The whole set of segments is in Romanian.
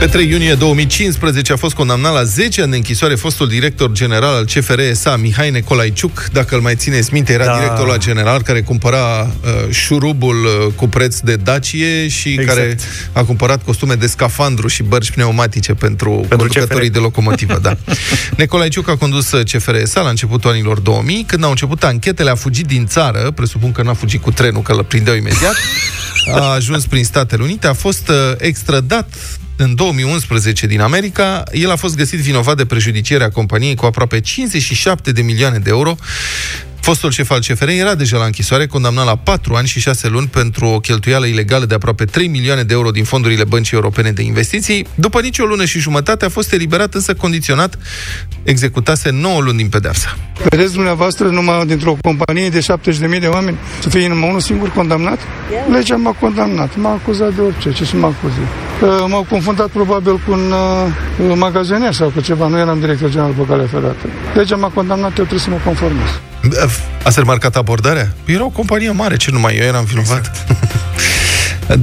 Pe 3 iunie 2015 a fost condamnat la 10 ani de închisoare fostul director general al CFR SA, Mihai Nicolaiciuc. Dacă îl mai țineți minte, era da. directorul la general care cumpăra uh, șurubul uh, cu preț de Dacie și exact. care a cumpărat costume de scafandru și bărci pneumatice pentru, pentru conducătorii CFR. de locomotivă. Da. Nicolaiciuc a condus CFR SA la începutul anilor 2000. Când au început anchetele, a fugit din țară, presupun că n-a fugit cu trenul, că îl prindeau imediat. A ajuns prin Statele Unite, a fost uh, extradat în 2011 din America, el a fost găsit vinovat de prejudicierea companiei cu aproape 57 de milioane de euro Fostul șef al CFR era deja la închisoare, condamnat la 4 ani și 6 luni pentru o cheltuială ilegală de aproape 3 milioane de euro din fondurile Băncii Europene de Investiții. După nicio lună și jumătate a fost eliberat, însă condiționat, executase 9 luni din pedeapsa. Vedeți dumneavoastră numai dintr-o companie de 70.000 de oameni să fie numai unul singur condamnat? Legea m-a condamnat, m-a acuzat de orice, ce să mă acuze? M-au confundat probabil cu un uh, magazier sau cu ceva, nu eram director general pe calea ferată. Legea m-a condamnat, eu trebuie să mă conformez. Ați remarcat abordarea? Era o companie mare, ce numai eu eram vinovat. Exact.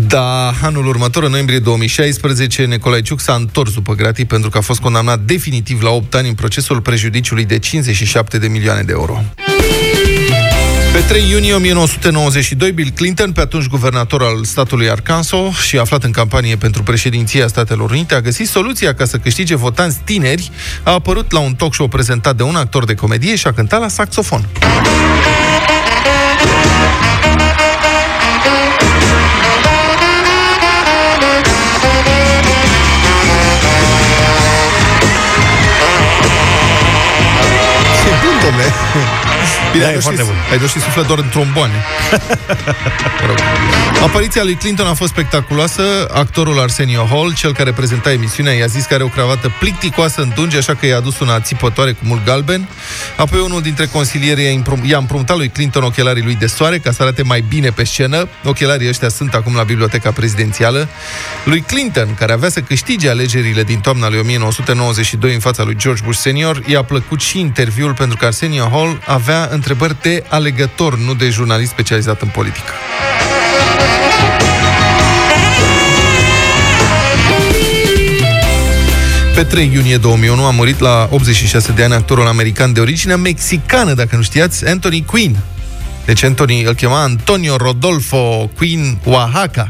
Da, anul următor, în noiembrie 2016, Nicolae Ciuc s-a întors după gratii pentru că a fost condamnat definitiv la 8 ani în procesul prejudiciului de 57 de milioane de euro. Pe 3 iunie 1992, Bill Clinton, pe atunci guvernator al statului Arkansas și aflat în campanie pentru președinția Statelor Unite, a găsit soluția ca să câștige votanți tineri. A apărut la un talk show prezentat de un actor de comedie și a cântat la saxofon. Bine, da, ai, și, bun. ai dus și suflet doar în tromboane. Apariția lui Clinton a fost spectaculoasă. Actorul Arsenio Hall, cel care prezenta emisiunea, i-a zis că are o cravată plicticoasă în dungi, așa că i-a adus una țipătoare cu mult galben. Apoi unul dintre consilieri i-a, împrum- i-a împrumutat lui Clinton ochelarii lui de soare ca să arate mai bine pe scenă. Ochelarii ăștia sunt acum la Biblioteca Prezidențială. Lui Clinton, care avea să câștige alegerile din toamna lui 1992 în fața lui George Bush senior, i-a plăcut și interviul pentru că Arsenio Hall avea întrebări de alegător, nu de jurnalist specializat în politică. Pe 3 iunie 2001 a murit la 86 de ani actorul american de origine mexicană, dacă nu știați, Anthony Quinn. Deci Anthony îl chema Antonio Rodolfo Quinn Oaxaca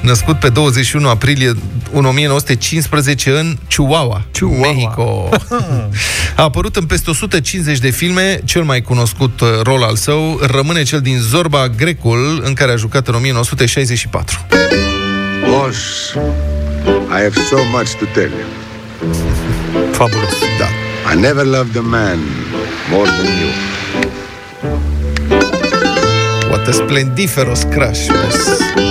născut pe 21 aprilie 1915 în Chihuahua, Chihuahua. Mexico. A apărut în peste 150 de filme, cel mai cunoscut uh, rol al său rămâne cel din Zorba Grecul, în care a jucat în 1964. Boss, Și have so much to tell you. Fabulos. Da. I never loved a man more than you. What a splendiferous crush, boss.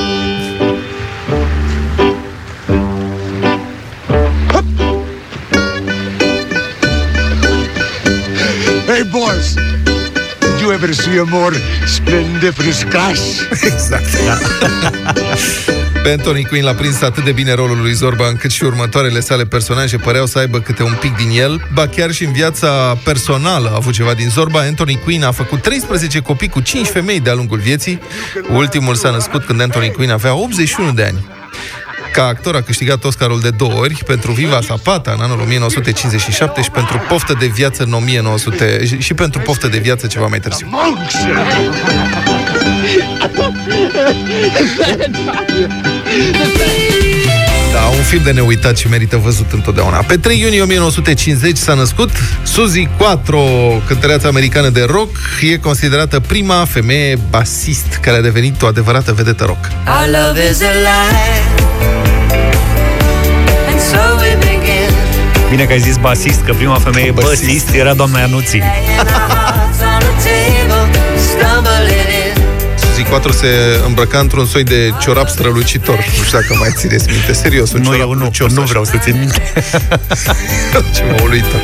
Did you ever see a more splendiferous crash? Exact. Da. Pe Anthony Quinn l-a prins atât de bine rolul lui Zorba încât și următoarele sale personaje păreau să aibă câte un pic din el. Ba chiar și în viața personală a avut ceva din Zorba. Anthony Quinn a făcut 13 copii cu 5 femei de-a lungul vieții. Ultimul s-a născut când Anthony Quinn avea 81 de ani. Ca actor a câștigat Oscarul de două ori pentru Viva Zapata în anul 1957 și pentru Poftă de viață în 1900 și pentru Poftă de viață ceva mai târziu. Da, un film de neuitat și merită văzut întotdeauna. Pe 3 iunie 1950 s-a născut Suzy Quattro, cântăreața americană de rock. E considerată prima femeie basist care a devenit o adevărată vedetă rock. Our love is Bine că ai zis basist, că prima femeie basist, basist era doamna Ianuții. Suzy 4 se îmbrăca într-un soi de ciorap strălucitor. Nu știu dacă mai țineți minte. Serios, un nu, eu nu, nu vreau să țin minte. Ce mă uluită.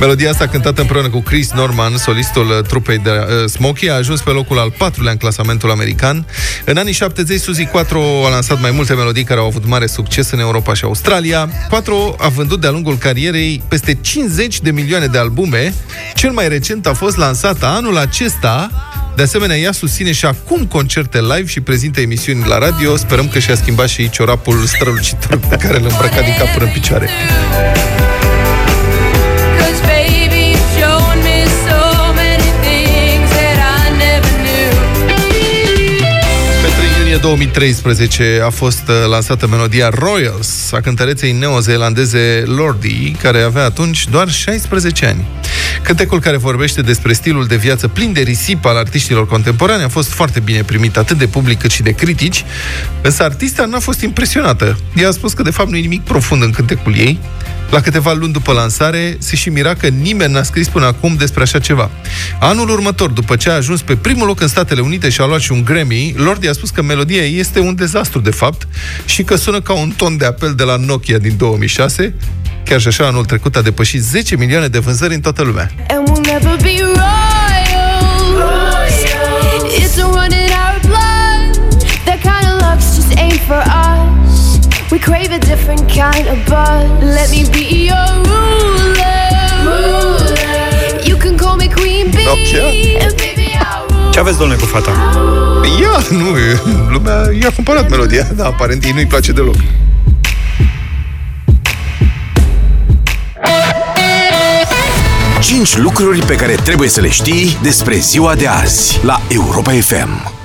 Melodia asta cântată împreună cu Chris Norman, solistul trupei de uh, Smokey, a ajuns pe locul al patrulea în clasamentul american. În anii 70, Suzy 4 a lansat mai multe melodii care au avut mare succes în Europa și Australia. 4 a vândut de-a lungul carierei peste 50 de milioane de albume. Cel mai recent a fost lansat anul acesta De asemenea, ea susține și acum concerte live și prezintă emisiuni la radio. Sperăm că și-a schimbat și ciorapul strălucitor pe care îl îmbrăca din cap până în picioare. Iunie 2013 a fost uh, lansată melodia Royals a cântăreței neozeelandeze Lordi, care avea atunci doar 16 ani. Cântecul care vorbește despre stilul de viață plin de risipă al artiștilor contemporani a fost foarte bine primit atât de public cât și de critici, însă artista n-a fost impresionată. Ea a spus că de fapt nu e nimic profund în cântecul ei. La câteva luni după lansare, se și mira că nimeni n-a scris până acum despre așa ceva. Anul următor, după ce a ajuns pe primul loc în Statele Unite și a luat și un Grammy, Lordi a spus că melodia ei este un dezastru, de fapt, și că sună ca un ton de apel de la Nokia din 2006. Chiar și așa, anul trecut a depășit 10 milioane de vânzări în toată lumea. And we'll never be royals. It's a run in our blood. That kind of luck's just ain't for us. We crave a different kind of buzz. Let me Ce aveți, domnule, cu fata? Ia, nu, e- lumea i-a cumpărat melodia, dar aparent ei nu-i place deloc. Cinci lucruri pe care trebuie să le știi despre ziua de azi la Europa FM.